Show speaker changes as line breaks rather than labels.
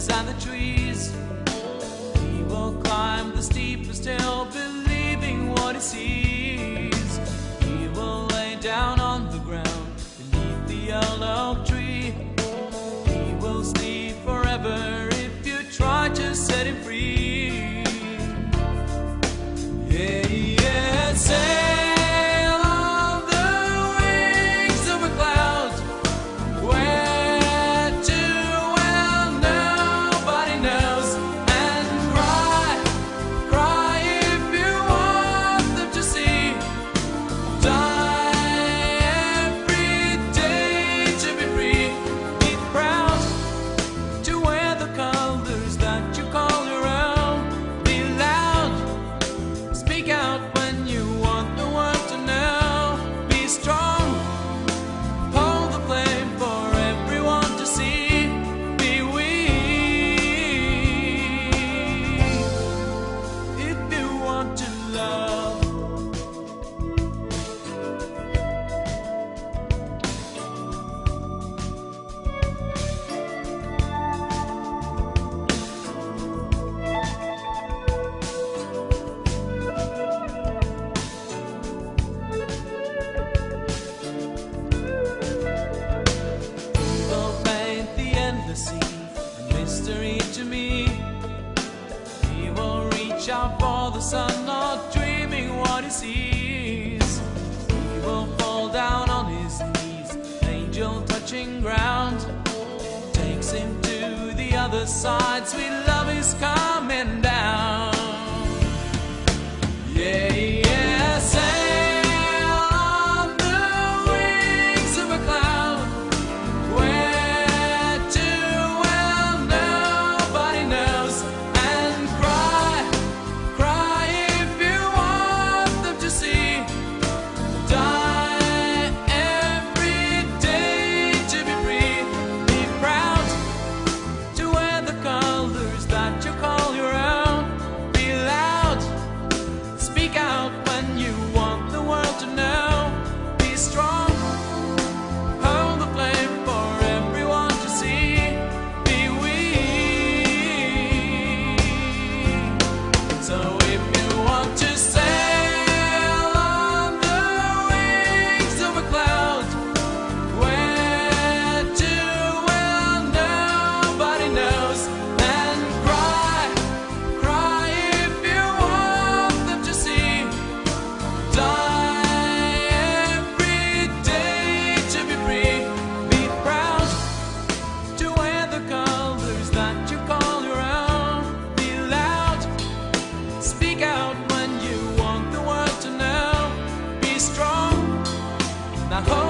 birds and the trees. He will climb the steepest hill, believing what he sees. to me. He will reach out for the sun, not dreaming what he sees. He will fall down on his knees, angel touching ground. Takes him to the other side, sweet love is kind. Oh. home.